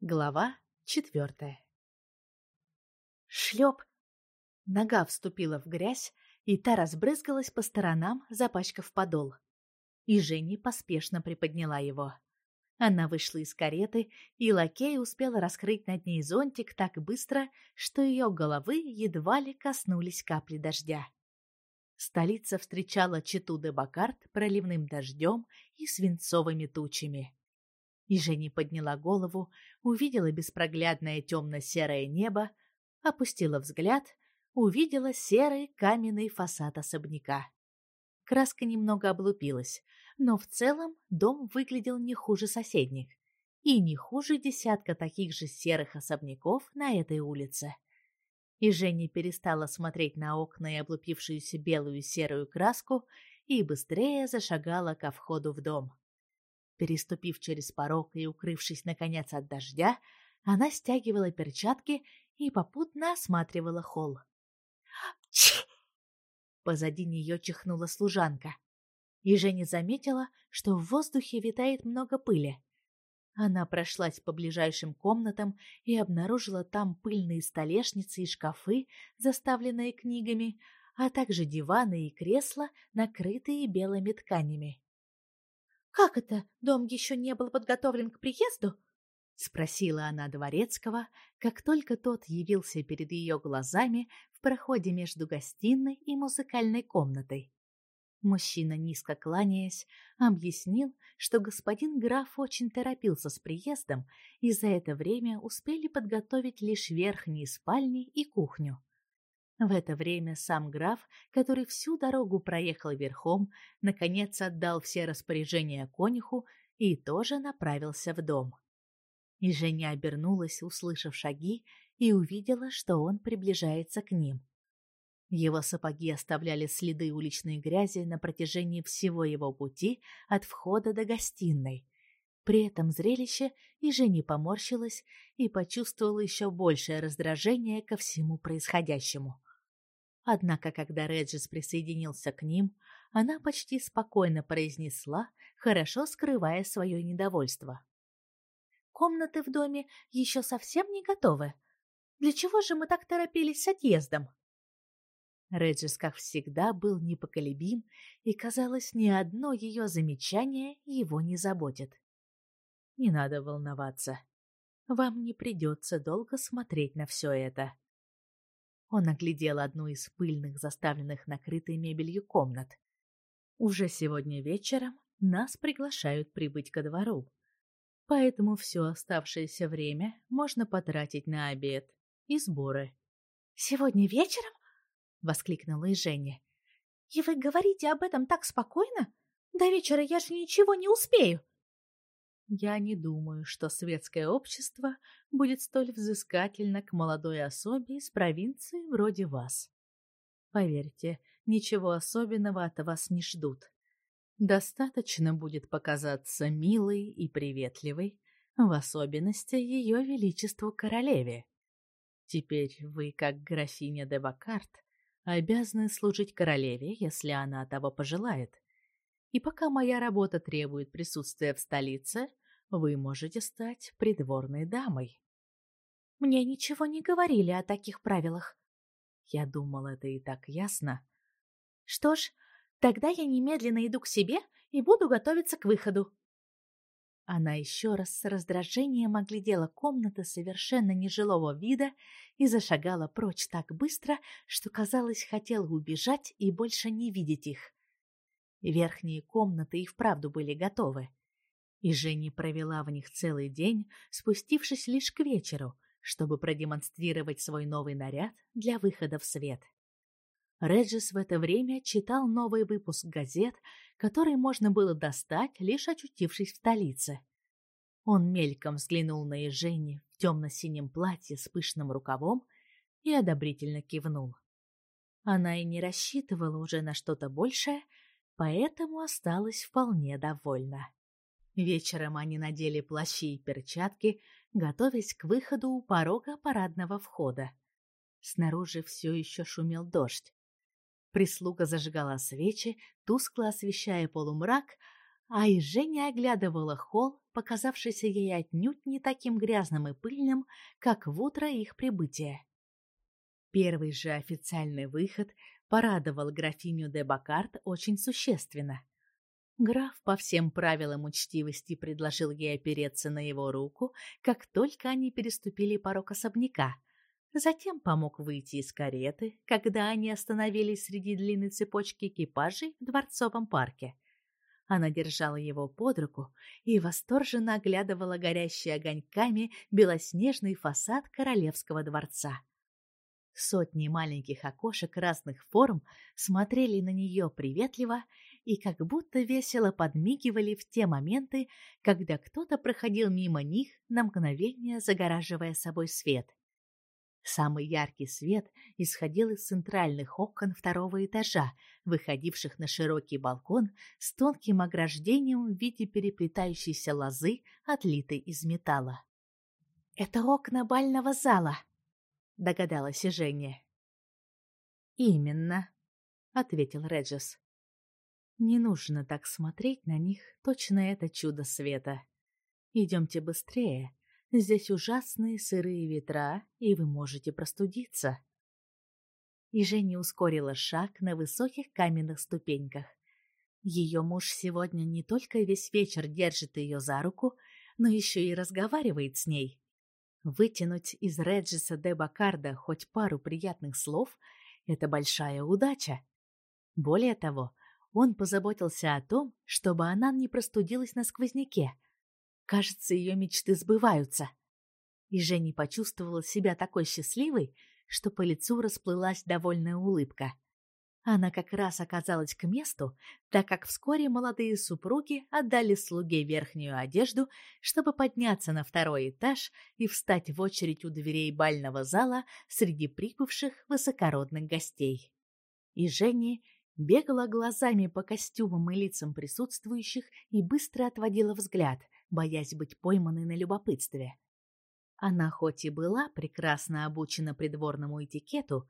Глава четвертая. Шлеп! Нога вступила в грязь, и та разбрызгалась по сторонам, запачкав подол. И Женя поспешно приподняла его. Она вышла из кареты, и лакей успел раскрыть над ней зонтик так быстро, что ее головы едва ли коснулись капли дождя. Столица встречала Читу де Бакарт проливным дождем и свинцовыми тучами. И Женя подняла голову, увидела беспроглядное темно-серое небо, опустила взгляд, увидела серый каменный фасад особняка. Краска немного облупилась, но в целом дом выглядел не хуже соседних и не хуже десятка таких же серых особняков на этой улице. И Женя перестала смотреть на окна и облупившуюся белую серую краску и быстрее зашагала ко входу в дом. Переступив через порог и укрывшись, наконец, от дождя, она стягивала перчатки и попутно осматривала холл. Чи! Позади нее чихнула служанка. И Женя заметила, что в воздухе витает много пыли. Она прошлась по ближайшим комнатам и обнаружила там пыльные столешницы и шкафы, заставленные книгами, а также диваны и кресла, накрытые белыми тканями. Как это, дом еще не был подготовлен к приезду? спросила она дворецкого, как только тот явился перед ее глазами в проходе между гостиной и музыкальной комнатой. Мужчина, низко кланяясь, объяснил, что господин граф очень торопился с приездом, и за это время успели подготовить лишь верхние спальни и кухню. В это время сам граф, который всю дорогу проехал верхом, наконец отдал все распоряжения конюху и тоже направился в дом. И Женя обернулась, услышав шаги, и увидела, что он приближается к ним. Его сапоги оставляли следы уличной грязи на протяжении всего его пути от входа до гостиной. При этом зрелище и Женя поморщилась и почувствовала еще большее раздражение ко всему происходящему. Однако, когда Реджис присоединился к ним, она почти спокойно произнесла, хорошо скрывая свое недовольство. «Комнаты в доме еще совсем не готовы. Для чего же мы так торопились с отъездом?» Реджис, как всегда, был непоколебим, и, казалось, ни одно ее замечание его не заботит. «Не надо волноваться. Вам не придется долго смотреть на все это», он оглядел одну из пыльных, заставленных накрытой мебелью комнат. Уже сегодня вечером нас приглашают прибыть ко двору. Поэтому все оставшееся время можно потратить на обед и сборы. «Сегодня вечером?» — воскликнула и Женя. «И вы говорите об этом так спокойно? До вечера я же ничего не успею!» Я не думаю, что светское общество будет столь взыскательно к молодой особе из провинции вроде вас. Поверьте, ничего особенного от вас не ждут. Достаточно будет показаться милой и приветливой, в особенности ее величеству королеве. Теперь вы, как графиня де Бакарт, обязаны служить королеве, если она того пожелает. И пока моя работа требует присутствия в столице, вы можете стать придворной дамой. Мне ничего не говорили о таких правилах. Я думал, это и так ясно. Что ж, тогда я немедленно иду к себе и буду готовиться к выходу. Она еще раз с раздражением оглядела комнаты совершенно нежилого вида и зашагала прочь так быстро, что, казалось, хотела убежать и больше не видеть их. Верхние комнаты и вправду были готовы. И Женя провела в них целый день, спустившись лишь к вечеру, чтобы продемонстрировать свой новый наряд для выхода в свет. Реджис в это время читал новый выпуск газет, который можно было достать, лишь очутившись в столице. Он мельком взглянул на Ежени в темно-синем платье с пышным рукавом и одобрительно кивнул. Она и не рассчитывала уже на что-то большее, поэтому осталась вполне довольна. Вечером они надели плащи и перчатки, готовясь к выходу у порога парадного входа. Снаружи все еще шумел дождь. Прислуга зажигала свечи, тускло освещая полумрак, а и Женя оглядывала холл, показавшийся ей отнюдь не таким грязным и пыльным, как в утро их прибытия. Первый же официальный выход порадовал графиню де Бакарт очень существенно. Граф по всем правилам учтивости предложил ей опереться на его руку, как только они переступили порог особняка. Затем помог выйти из кареты, когда они остановились среди длинной цепочки экипажей в дворцовом парке. Она держала его под руку и восторженно оглядывала горящий огоньками белоснежный фасад королевского дворца. Сотни маленьких окошек разных форм смотрели на нее приветливо и как будто весело подмигивали в те моменты, когда кто-то проходил мимо них на мгновение, загораживая собой свет. Самый яркий свет исходил из центральных окон второго этажа, выходивших на широкий балкон с тонким ограждением в виде переплетающейся лозы, отлитой из металла. «Это окна бального зала», догадалась и Женя. Именно, ответил Реджес. Не нужно так смотреть на них, точно это чудо света. Идемте быстрее. Здесь ужасные сырые ветра, и вы можете простудиться. И Женя ускорила шаг на высоких каменных ступеньках. Ее муж сегодня не только весь вечер держит ее за руку, но еще и разговаривает с ней. Вытянуть из Реджиса де Бакарда хоть пару приятных слов — это большая удача. Более того, он позаботился о том, чтобы она не простудилась на сквозняке. Кажется, ее мечты сбываются. И Женя почувствовала себя такой счастливой, что по лицу расплылась довольная улыбка. Она как раз оказалась к месту, так как вскоре молодые супруги отдали слуге верхнюю одежду, чтобы подняться на второй этаж и встать в очередь у дверей бального зала среди прибывших высокородных гостей. И Женя бегала глазами по костюмам и лицам присутствующих и быстро отводила взгляд, боясь быть пойманной на любопытстве. Она хоть и была прекрасно обучена придворному этикету,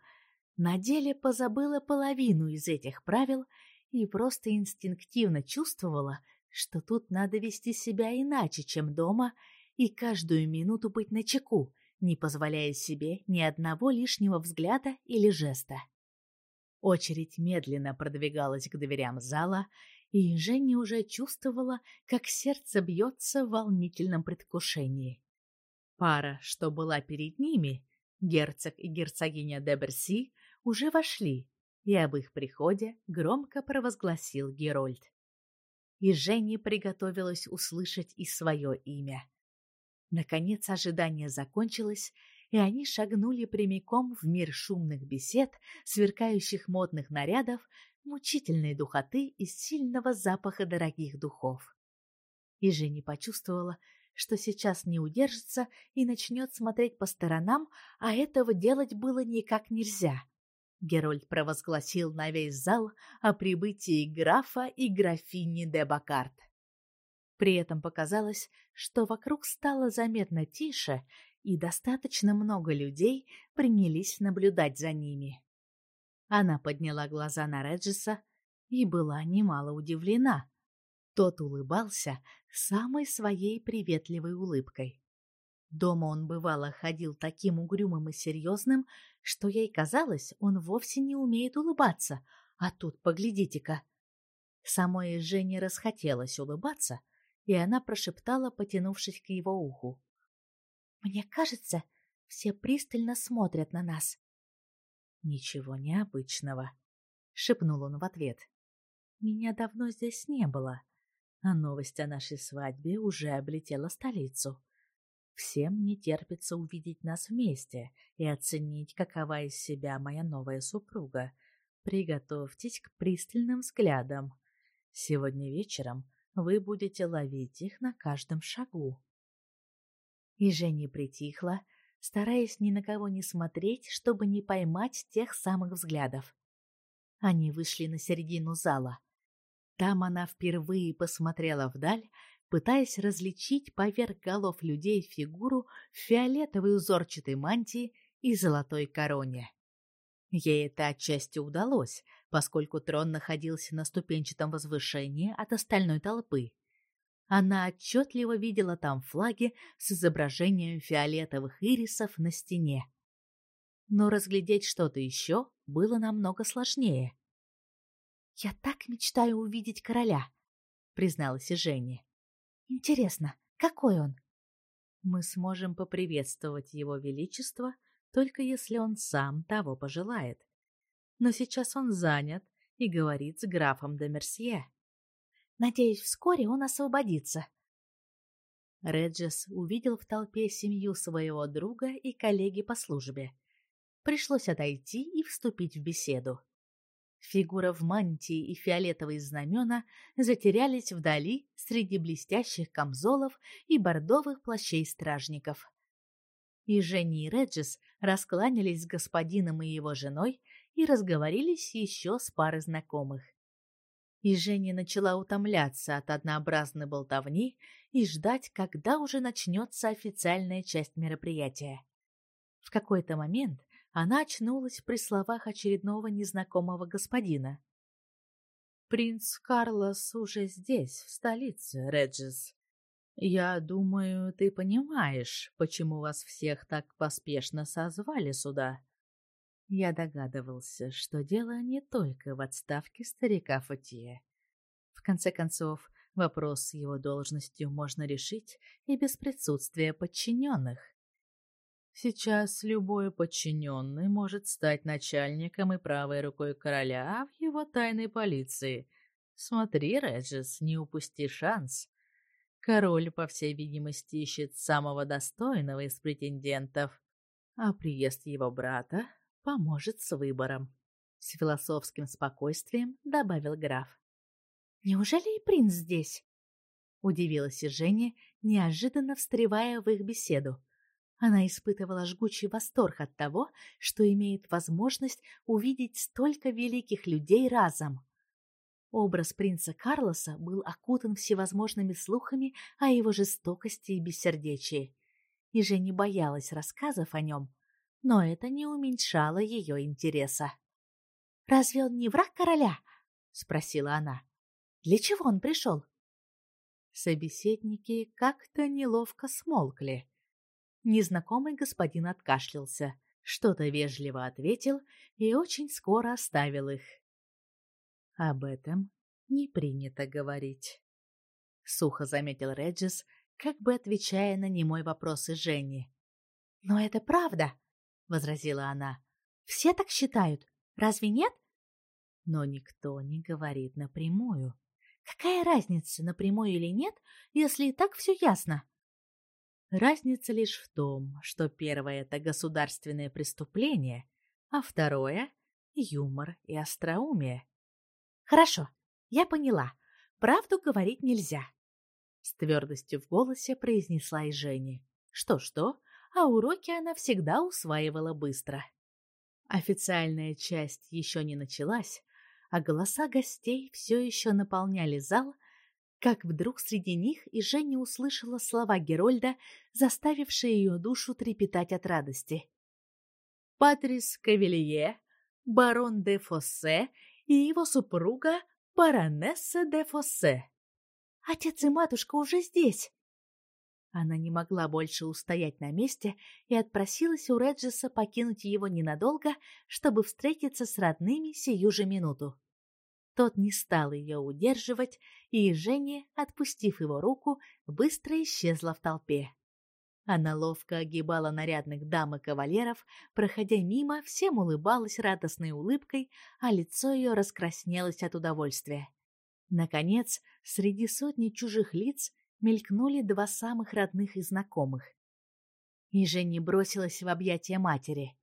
на деле позабыла половину из этих правил и просто инстинктивно чувствовала, что тут надо вести себя иначе, чем дома, и каждую минуту быть начеку, не позволяя себе ни одного лишнего взгляда или жеста. Очередь медленно продвигалась к дверям зала, и Женя уже чувствовала, как сердце бьется в волнительном предвкушении. Пара, что была перед ними, герцог и герцогиня де Берси, уже вошли, и об их приходе громко провозгласил Герольд. И Женя приготовилась услышать и свое имя. Наконец ожидание закончилось, и они шагнули прямиком в мир шумных бесед, сверкающих модных нарядов, мучительной духоты и сильного запаха дорогих духов. И Женя почувствовала, что сейчас не удержится и начнет смотреть по сторонам, а этого делать было никак нельзя. Герольд провозгласил на весь зал о прибытии графа и графини де Бакарт. При этом показалось, что вокруг стало заметно тише, и достаточно много людей принялись наблюдать за ними. Она подняла глаза на Реджиса и была немало удивлена. Тот улыбался самой своей приветливой улыбкой. Дома он бывало ходил таким угрюмым и серьезным, что ей казалось, он вовсе не умеет улыбаться, а тут поглядите-ка. Самой Жене расхотелось улыбаться, и она прошептала, потянувшись к его уху. «Мне кажется, все пристально смотрят на нас». «Ничего необычного», — шепнул он в ответ. «Меня давно здесь не было, а новость о нашей свадьбе уже облетела столицу». Всем не терпится увидеть нас вместе и оценить, какова из себя моя новая супруга. Приготовьтесь к пристальным взглядам. Сегодня вечером вы будете ловить их на каждом шагу. И Женя притихла, стараясь ни на кого не смотреть, чтобы не поймать тех самых взглядов. Они вышли на середину зала. Там она впервые посмотрела вдаль, пытаясь различить поверх голов людей фигуру в фиолетовой узорчатой мантии и золотой короне. Ей это отчасти удалось, поскольку трон находился на ступенчатом возвышении от остальной толпы. Она отчетливо видела там флаги с изображением фиолетовых ирисов на стене. Но разглядеть что-то еще было намного сложнее. «Я так мечтаю увидеть короля», — призналась и Женя. «Интересно, какой он?» «Мы сможем поприветствовать его величество, только если он сам того пожелает. Но сейчас он занят и говорит с графом де Мерсье. Надеюсь, вскоре он освободится. Реджес увидел в толпе семью своего друга и коллеги по службе. Пришлось отойти и вступить в беседу. Фигура в мантии и фиолетовые знамена затерялись вдали среди блестящих камзолов и бордовых плащей стражников. И Женни и Реджес раскланялись с господином и его женой и разговорились еще с парой знакомых. И Женя начала утомляться от однообразной болтовни и ждать, когда уже начнется официальная часть мероприятия. В какой-то момент она очнулась при словах очередного незнакомого господина. «Принц Карлос уже здесь, в столице, Реджис. Я думаю, ты понимаешь, почему вас всех так поспешно созвали сюда». Я догадывался, что дело не только в отставке старика Фатье. В конце концов, вопрос с его должностью можно решить и без присутствия подчиненных. Сейчас любой подчиненный может стать начальником и правой рукой короля в его тайной полиции. Смотри, Реджис, не упусти шанс. Король, по всей видимости, ищет самого достойного из претендентов, а приезд его брата поможет с выбором. С философским спокойствием добавил граф. «Неужели и принц здесь?» Удивилась и Женя, неожиданно встревая в их беседу. Она испытывала жгучий восторг от того, что имеет возможность увидеть столько великих людей разом. Образ принца Карлоса был окутан всевозможными слухами о его жестокости и бессердечии. И Женя боялась рассказов о нем, но это не уменьшало ее интереса. «Разве он не враг короля?» — спросила она. «Для чего он пришел?» Собеседники как-то неловко смолкли. Незнакомый господин откашлялся, что-то вежливо ответил и очень скоро оставил их. «Об этом не принято говорить», — сухо заметил Реджис, как бы отвечая на немой вопрос из Жени. «Но это правда», — возразила она. «Все так считают. Разве нет?» Но никто не говорит напрямую. Какая разница, напрямую или нет, если и так все ясно? Разница лишь в том, что первое — это государственное преступление, а второе — юмор и остроумие. Хорошо, я поняла. Правду говорить нельзя. С твердостью в голосе произнесла и Женя. Что-что, а уроки она всегда усваивала быстро. Официальная часть еще не началась, а голоса гостей все еще наполняли зал, как вдруг среди них и Женя услышала слова Герольда, заставившие ее душу трепетать от радости. Патрис Кавелье, барон де Фоссе и его супруга баронесса де Фоссе. Отец и матушка уже здесь. Она не могла больше устоять на месте и отпросилась у Реджеса покинуть его ненадолго, чтобы встретиться с родными сию же минуту. Тот не стал ее удерживать, и Женя, отпустив его руку, быстро исчезла в толпе. Она ловко огибала нарядных дам и кавалеров, проходя мимо, всем улыбалась радостной улыбкой, а лицо ее раскраснелось от удовольствия. Наконец, среди сотни чужих лиц мелькнули два самых родных и знакомых. И Женя бросилась в объятия матери.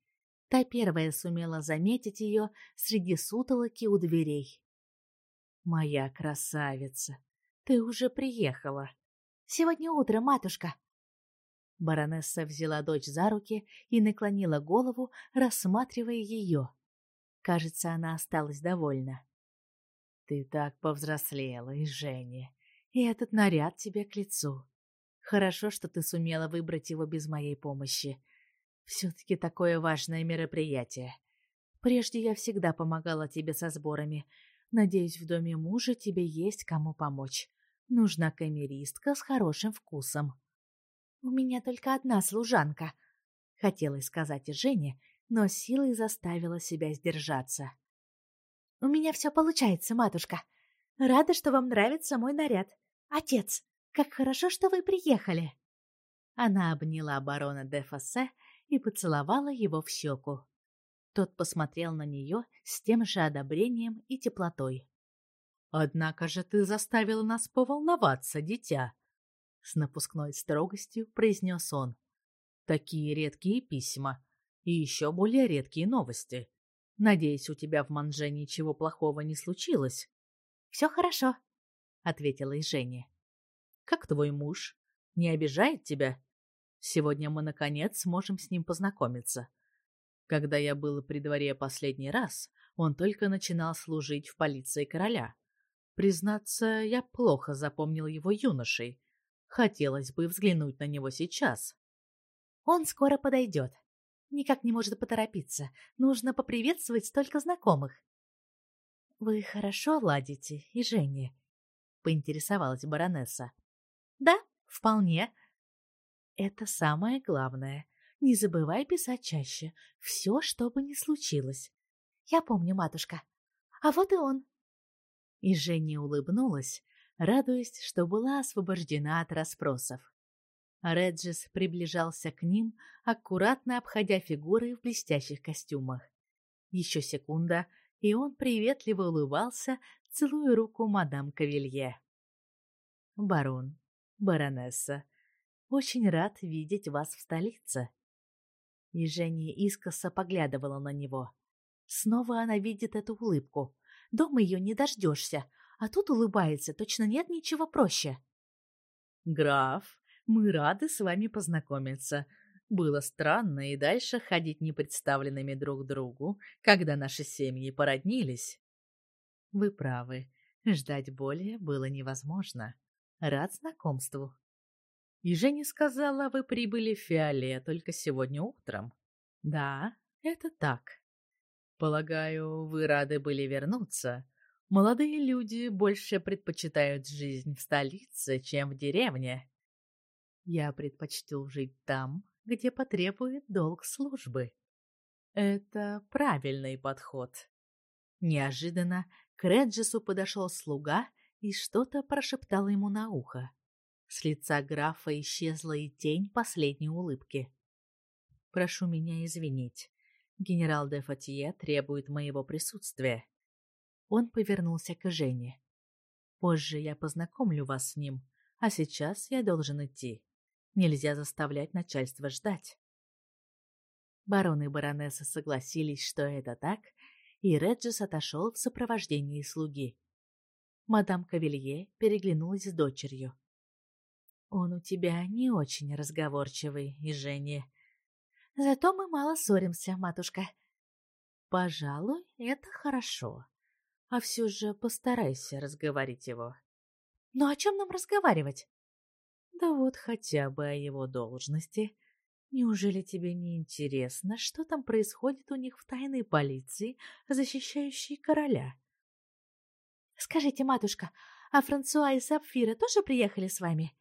Та первая сумела заметить ее среди сутолоки у дверей. «Моя красавица, ты уже приехала. Сегодня утром, матушка». Баронесса взяла дочь за руки и наклонила голову, рассматривая ее. Кажется, она осталась довольна. «Ты так повзрослела, и Женя. И этот наряд тебе к лицу. Хорошо, что ты сумела выбрать его без моей помощи. Все-таки такое важное мероприятие. Прежде я всегда помогала тебе со сборами. Надеюсь, в доме мужа тебе есть кому помочь. Нужна камеристка с хорошим вкусом. У меня только одна служанка, хотелось сказать и Жене, но силой заставила себя сдержаться. У меня все получается, матушка. Рада, что вам нравится мой наряд. Отец, как хорошо, что вы приехали. Она обняла барона де Фассе и поцеловала его в щеку. Тот посмотрел на нее с тем же одобрением и теплотой. «Однако же ты заставила нас поволноваться, дитя!» С напускной строгостью произнес он. «Такие редкие письма и еще более редкие новости. Надеюсь, у тебя в Манже ничего плохого не случилось?» «Все хорошо», — ответила и Женя. «Как твой муж? Не обижает тебя?» Сегодня мы, наконец, сможем с ним познакомиться. Когда я был при дворе последний раз, он только начинал служить в полиции короля. Признаться, я плохо запомнил его юношей. Хотелось бы взглянуть на него сейчас. Он скоро подойдет. Никак не может поторопиться. Нужно поприветствовать столько знакомых. Вы хорошо ладите, и Женя? Поинтересовалась баронесса. Да, вполне. Это самое главное. Не забывай писать чаще. Все, что бы ни случилось. Я помню, матушка. А вот и он. И Женя улыбнулась, радуясь, что была освобождена от расспросов. Реджис приближался к ним, аккуратно обходя фигуры в блестящих костюмах. Еще секунда, и он приветливо улыбался, целуя руку мадам Кавилье. «Барон, баронесса, очень рад видеть вас в столице. И Женя искоса поглядывала на него. Снова она видит эту улыбку. Дома ее не дождешься, а тут улыбается, точно нет ничего проще. Граф, мы рады с вами познакомиться. Было странно и дальше ходить непредставленными друг другу, когда наши семьи породнились. Вы правы, ждать более было невозможно. Рад знакомству. И Женя сказала, вы прибыли в Фиоле только сегодня утром. Да, это так. Полагаю, вы рады были вернуться. Молодые люди больше предпочитают жизнь в столице, чем в деревне. Я предпочту жить там, где потребует долг службы. Это правильный подход. Неожиданно к Реджису подошел слуга и что-то прошептал ему на ухо. С лица графа исчезла и тень последней улыбки. «Прошу меня извинить. Генерал де Фатье требует моего присутствия». Он повернулся к Жене. «Позже я познакомлю вас с ним, а сейчас я должен идти. Нельзя заставлять начальство ждать». Барон и баронесса согласились, что это так, и Реджис отошел в сопровождении слуги. Мадам Кавилье переглянулась с дочерью. Он у тебя не очень разговорчивый, и Женя. Зато мы мало ссоримся, матушка. Пожалуй, это хорошо. А все же постарайся разговорить его. Но о чем нам разговаривать? Да вот хотя бы о его должности. Неужели тебе не интересно, что там происходит у них в тайной полиции, защищающей короля? Скажите, матушка, а Франсуа и Сапфира тоже приехали с вами?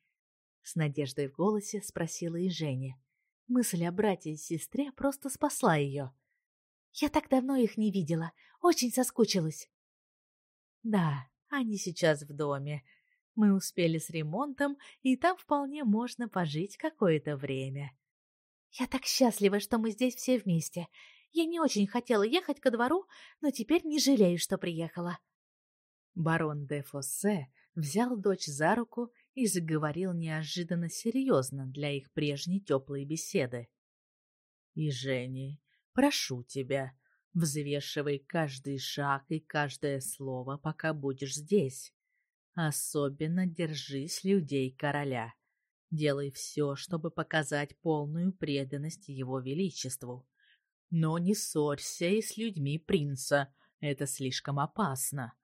С надеждой в голосе спросила и Женя. Мысль о брате и сестре просто спасла ее. Я так давно их не видела, очень соскучилась. Да, они сейчас в доме. Мы успели с ремонтом, и там вполне можно пожить какое-то время. Я так счастлива, что мы здесь все вместе. Я не очень хотела ехать ко двору, но теперь не жалею, что приехала. Барон де Фоссе взял дочь за руку и заговорил неожиданно серьезно для их прежней теплой беседы. «И, Женя, прошу тебя, взвешивай каждый шаг и каждое слово, пока будешь здесь. Особенно держись людей короля. Делай все, чтобы показать полную преданность его величеству. Но не ссорься и с людьми принца, это слишком опасно.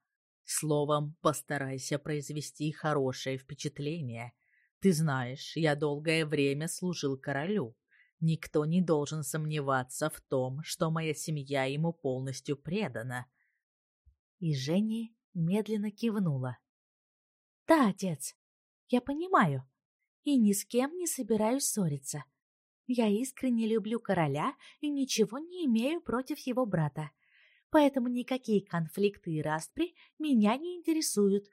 Словом, постарайся произвести хорошее впечатление. Ты знаешь, я долгое время служил королю. Никто не должен сомневаться в том, что моя семья ему полностью предана. И Женя медленно кивнула. Да, отец, Я понимаю. И ни с кем не собираюсь ссориться. Я искренне люблю короля и ничего не имею против его брата. Поэтому никакие конфликты и распри меня не интересуют.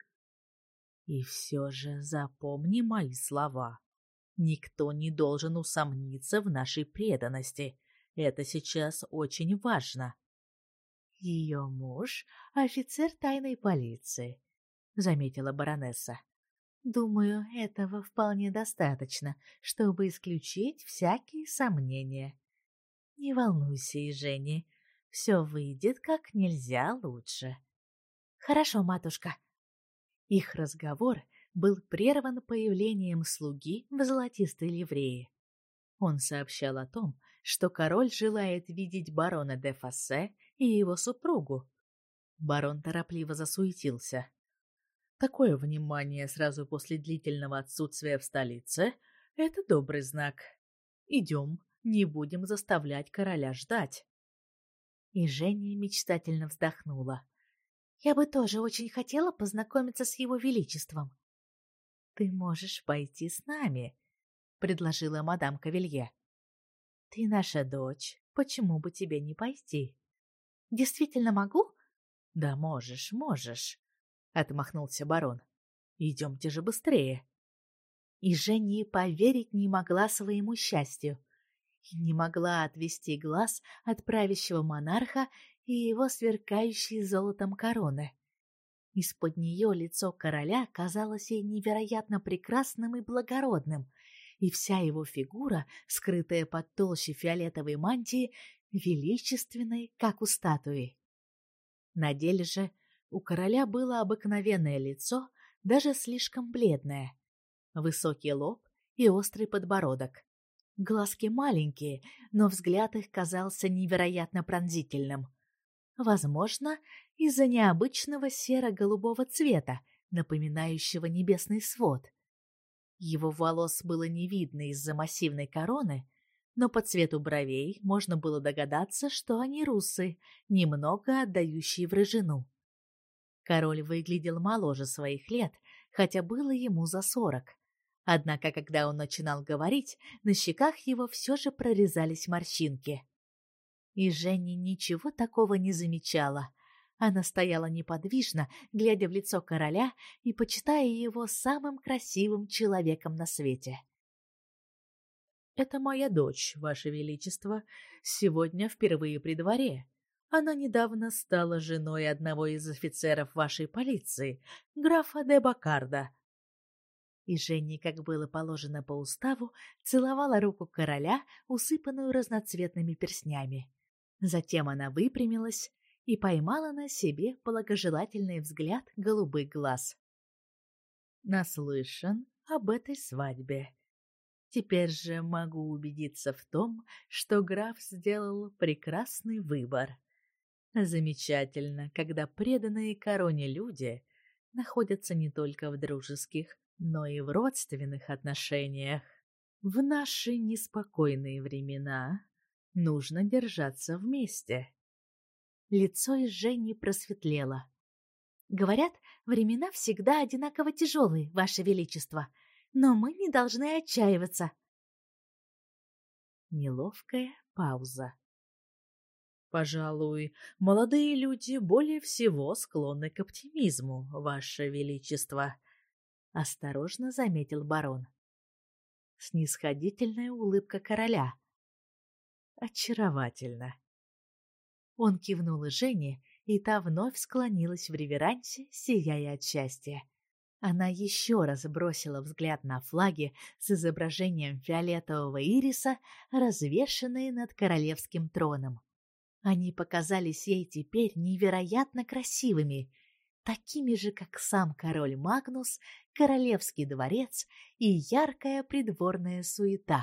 И все же запомни мои слова. Никто не должен усомниться в нашей преданности. Это сейчас очень важно. Ее муж — офицер тайной полиции, — заметила баронесса. Думаю, этого вполне достаточно, чтобы исключить всякие сомнения. Не волнуйся, Жени, все выйдет как нельзя лучше. Хорошо, матушка. Их разговор был прерван появлением слуги в золотистой ливрее. Он сообщал о том, что король желает видеть барона де Фассе и его супругу. Барон торопливо засуетился. Такое внимание сразу после длительного отсутствия в столице — это добрый знак. Идем, не будем заставлять короля ждать. И Женя мечтательно вздохнула. Я бы тоже очень хотела познакомиться с его величеством. Ты можешь пойти с нами, предложила мадам Кавилье. Ты наша дочь, почему бы тебе не пойти? Действительно могу? Да можешь, можешь отмахнулся барон. Идемте же быстрее. И Женя поверить не могла своему счастью и не могла отвести глаз от правящего монарха и его сверкающей золотом короны. Из-под нее лицо короля казалось ей невероятно прекрасным и благородным, и вся его фигура, скрытая под толщей фиолетовой мантии, величественной, как у статуи. На деле же у короля было обыкновенное лицо, даже слишком бледное. Высокий лоб и острый подбородок. Глазки маленькие, но взгляд их казался невероятно пронзительным. Возможно, из-за необычного серо-голубого цвета, напоминающего небесный свод. Его волос было не видно из-за массивной короны, но по цвету бровей можно было догадаться, что они русые, немного отдающие в рыжину. Король выглядел моложе своих лет, хотя было ему за сорок. Однако, когда он начинал говорить, на щеках его все же прорезались морщинки. И Женя ничего такого не замечала. Она стояла неподвижно, глядя в лицо короля и почитая его самым красивым человеком на свете. «Это моя дочь, ваше величество, сегодня впервые при дворе», она недавно стала женой одного из офицеров вашей полиции, графа де Бакарда. И Женни, как было положено по уставу, целовала руку короля, усыпанную разноцветными перстнями. Затем она выпрямилась и поймала на себе благожелательный взгляд голубых глаз. Наслышан об этой свадьбе. Теперь же могу убедиться в том, что граф сделал прекрасный выбор. Замечательно, когда преданные короне люди находятся не только в дружеских, но и в родственных отношениях. В наши неспокойные времена нужно держаться вместе. Лицо из Жени просветлело. Говорят, времена всегда одинаково тяжелые, Ваше Величество, но мы не должны отчаиваться. Неловкая пауза. Пожалуй, молодые люди более всего склонны к оптимизму, ваше величество, осторожно заметил барон. Снисходительная улыбка короля. Очаровательно. Он кивнул Жене, и та вновь склонилась в реверансе, сияя от счастья. Она еще раз бросила взгляд на флаги с изображением фиолетового ириса, развешанные над королевским троном. Они показались ей теперь невероятно красивыми, такими же, как сам король Магнус, королевский дворец и яркая придворная суета.